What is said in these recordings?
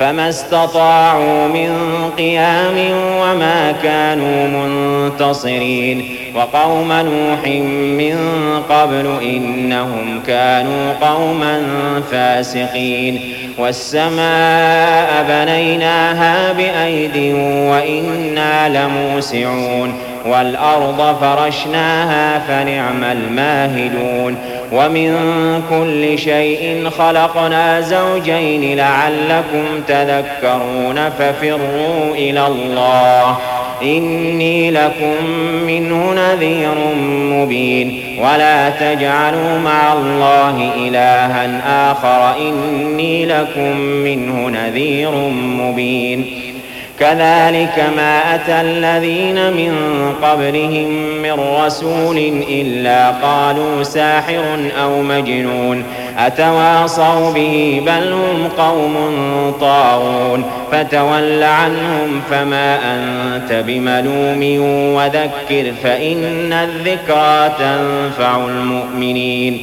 فما استطاعوا من قيام وما كانوا منتصرين. وقوم نوح من قبل إنهم كانوا قوما فاسقين. والسماء بنيناها بأيد وإنا لموسعون. والأرض فرشناها فنعم الماهدون. ومن كل شيء خلقنا زوجين لعلكم تذكرون ففروا إلى الله. إني لكم منه نذير مبين. ولا تجعلوا مع الله إلها آخر. إني لكم منه نذير مبين. كذلك ما أتى الذين من قبلهم من رسول إلا قالوا ساحر أو مجنون أتواصوا به بل هم قوم طاغون فتول عنهم فما أنت بملوم وذكر فإن الذكرى تنفع المؤمنين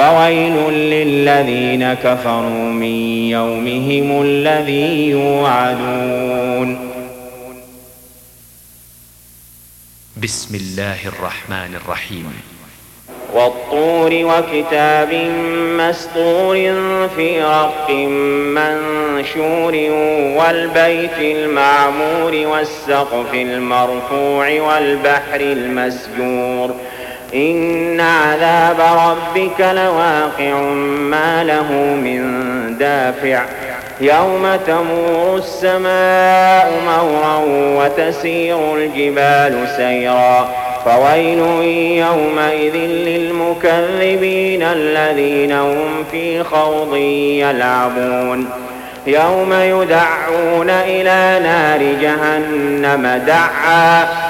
فويل للذين كفروا من يومهم الذي يوعدون. بسم الله الرحمن الرحيم. والطور وكتاب مسطور في رق منشور والبيت المعمور والسقف المرفوع والبحر المسجور. إن عذاب ربك لواقع ما له من دافع. يوم تمور السماء مورا وتسير الجبال سيرا. فويل يومئذ للمكذبين الذين هم في خوض يلعبون. يوم يدعون إلى نار جهنم دعا.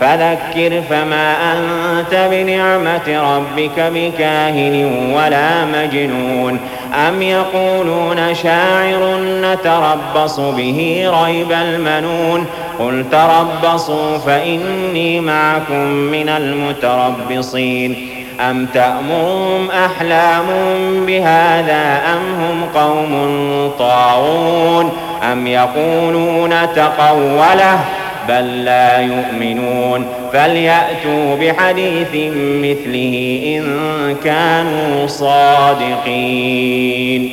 فذكر فما أنت بنعمة ربك بكاهن ولا مجنون. أم يقولون شاعر نتربص به ريب المنون. قل تربصوا فإني معكم من المتربصين. أم تأمرهم أحلام بهذا أم هم قوم طاغون أم يقولون تقوله بل لا يؤمنون. فليأتوا بحديث مثله إن كانوا صادقين.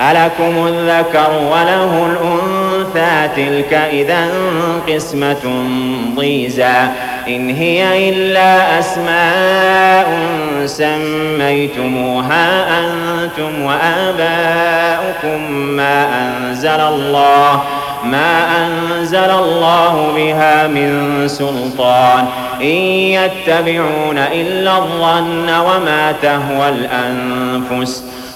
ألكم الذكر وله الأنثى تلك إذا قسمة ضيزى إن هي إلا أسماء سميتموها أنتم وآباؤكم ما أنزل الله ما أنزل الله بها من سلطان إن يتبعون إلا الظن وما تهوى الأنفس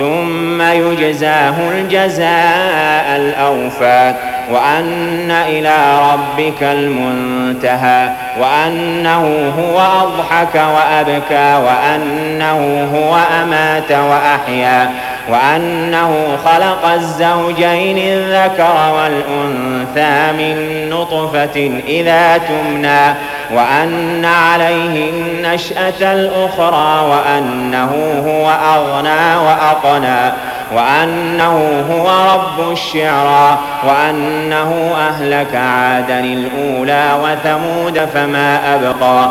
ثم يجزاه الجزاء الأوفى وأن إلى ربك المنتهى وأنه هو أضحك وأبكى وأنه هو أمات وأحيا. وأنه خلق الزوجين الذكر والأنثى من نطفة إذا تمنى وأن عليه النشأة الأخرى وأنه هو أغنى وأقنى وأنه هو رب الشعرى وأنه أهلك عادا الأولى وثمود فما أبقى.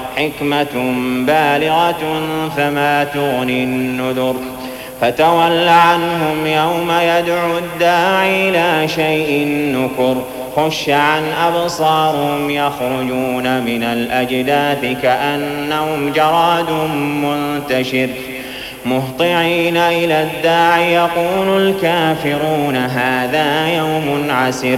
حكمة بالغة فما تغني النذر. فتول عنهم يوم يدعو الداعي إلى شيء نكر. خش عن أبصارهم يخرجون من الأجداث كأنهم جراد منتشر. مهطعين إلى الداعي يقول الكافرون هذا يوم عسر.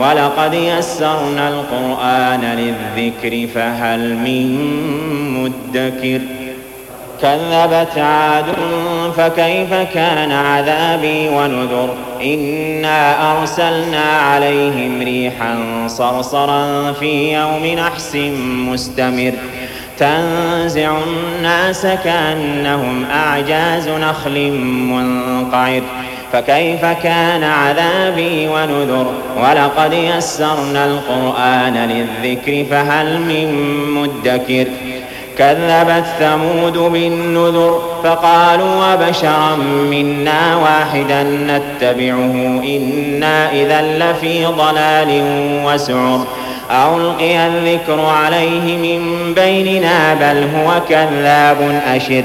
ولقد يسرنا القرآن للذكر فهل من مدكر؟ كذبت عاد فكيف كان عذابي ونذر؟ إنا أرسلنا عليهم ريحا صرصرا في يوم نحس مستمر. تنزع الناس كأنهم أعجاز نخل منقعر. فكيف كان عذابي ونذر؟ ولقد يسرنا القرآن للذكر فهل من مدكر؟ كذبت ثمود بالنذر فقالوا وبشرا منا واحدا نتبعه إنا إذا لفي ضلال وسعر. ألقي الذكر عليه من بيننا بل هو كذاب أشر.